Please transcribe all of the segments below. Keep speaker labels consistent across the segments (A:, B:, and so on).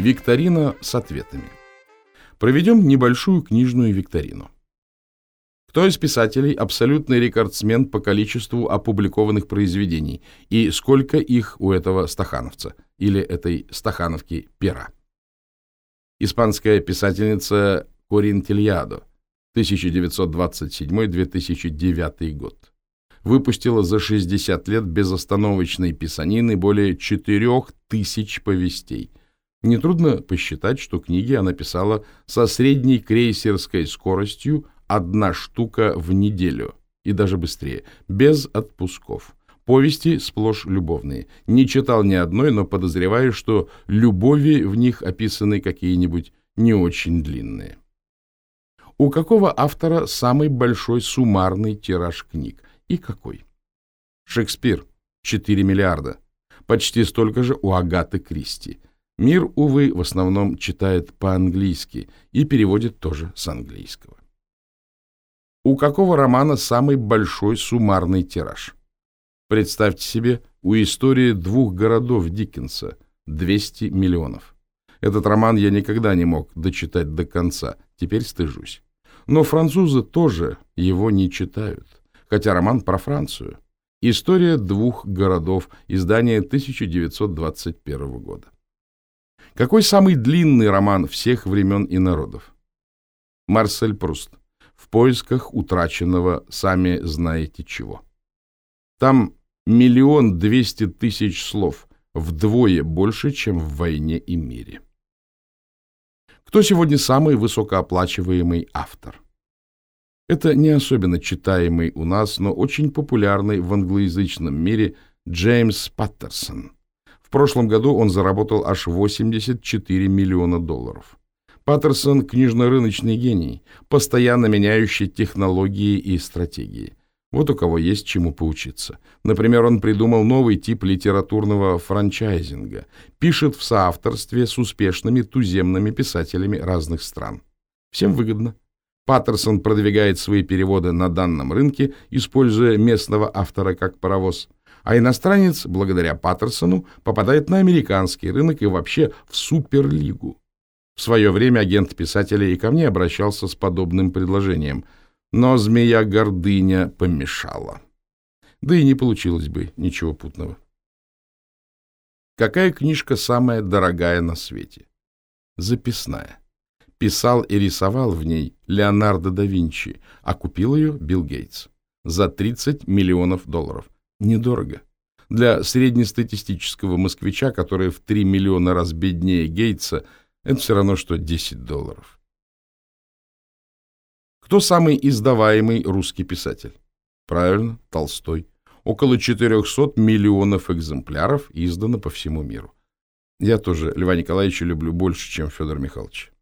A: Викторина с ответами. Проведем небольшую книжную викторину. Кто из писателей абсолютный рекордсмен по количеству опубликованных произведений и сколько их у этого стахановца или этой стахановки пера? Испанская писательница Корин Тильядо, 1927-2009 год. Выпустила за 60 лет безостановочной писанины более 4000 повестей. Нетрудно посчитать, что книги она писала со средней крейсерской скоростью одна штука в неделю и даже быстрее, без отпусков. Повести сплошь любовные. Не читал ни одной, но подозреваю, что любови в них описаны какие-нибудь не очень длинные. У какого автора самый большой суммарный тираж книг? И какой? Шекспир. 4 миллиарда. Почти столько же у Агаты Кристи. Мир, увы, в основном читает по-английски и переводит тоже с английского. У какого романа самый большой суммарный тираж? Представьте себе, у истории двух городов Диккенса 200 миллионов. Этот роман я никогда не мог дочитать до конца, теперь стыжусь. Но французы тоже его не читают, хотя роман про Францию. История двух городов, издание 1921 года. Какой самый длинный роман всех времен и народов? Марсель Пруст в поисках утраченного сами знаете чего. Там миллион двести тысяч слов, вдвое больше, чем в «Войне и мире». Кто сегодня самый высокооплачиваемый автор? Это не особенно читаемый у нас, но очень популярный в англоязычном мире Джеймс Паттерсон. В прошлом году он заработал аж 84 миллиона долларов. Паттерсон – книжно-рыночный гений, постоянно меняющий технологии и стратегии. Вот у кого есть чему поучиться. Например, он придумал новый тип литературного франчайзинга, пишет в соавторстве с успешными туземными писателями разных стран. Всем выгодно. Паттерсон продвигает свои переводы на данном рынке, используя местного автора как паровоз, а иностранец, благодаря Паттерсону, попадает на американский рынок и вообще в суперлигу. В свое время агент писателя и ко мне обращался с подобным предложением, но змея гордыня помешала. Да и не получилось бы ничего путного. Какая книжка самая дорогая на свете? Записная. Писал и рисовал в ней Леонардо да Винчи, а купил ее Билл Гейтс. За 30 миллионов долларов. Недорого. Для среднестатистического москвича, который в 3 миллиона раз беднее Гейтса – это все равно, что 10 долларов. Кто самый издаваемый русский писатель? Правильно, Толстой. Около 400 миллионов экземпляров издано по всему миру. Я тоже Льва Николаевича люблю больше, чем Федор Михайлович.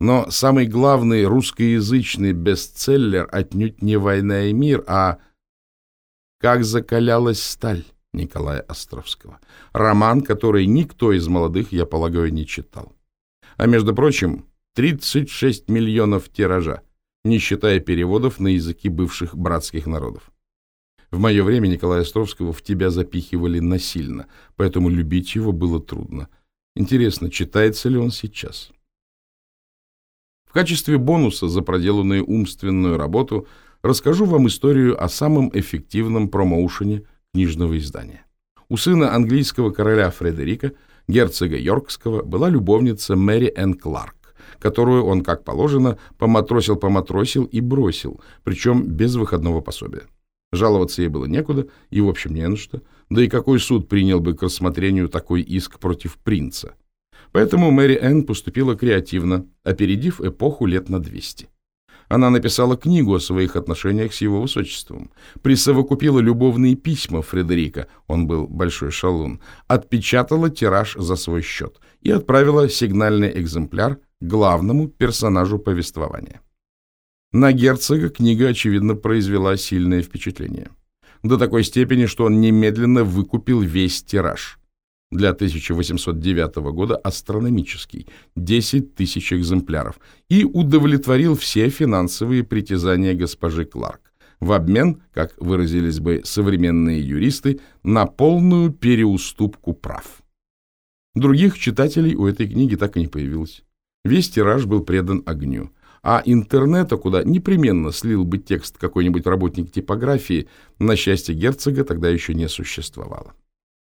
A: Но самый главный русскоязычный бестселлер отнюдь не «Война и мир», а «Как закалялась сталь». Николая Островского. Роман, который никто из молодых, я полагаю, не читал. А между прочим, 36 миллионов тиража, не считая переводов на языки бывших братских народов. В мое время Николая Островского в тебя запихивали насильно, поэтому любить его было трудно. Интересно, читается ли он сейчас? В качестве бонуса за проделанную умственную работу расскажу вам историю о самом эффективном промоушене книжного издания. У сына английского короля Фредерика, герцога Йоркского, была любовница Мэри Энн Кларк, которую он, как положено, поматросил-поматросил и бросил, причем без выходного пособия. Жаловаться ей было некуда и, в общем, не на что, да и какой суд принял бы к рассмотрению такой иск против принца. Поэтому Мэри Энн поступила креативно, опередив эпоху лет на 200. Она написала книгу о своих отношениях с его высочеством, присовокупила любовные письма Фредерика, он был большой шалун, отпечатала тираж за свой счет и отправила сигнальный экземпляр главному персонажу повествования. На герцога книга, очевидно, произвела сильное впечатление. До такой степени, что он немедленно выкупил весь тираж для 1809 года астрономический, 10 тысяч экземпляров, и удовлетворил все финансовые притязания госпожи Кларк в обмен, как выразились бы современные юристы, на полную переуступку прав. Других читателей у этой книги так и не появилось. Весь тираж был предан огню. А интернета, куда непременно слил бы текст какой-нибудь работник типографии, на счастье герцога тогда еще не существовало.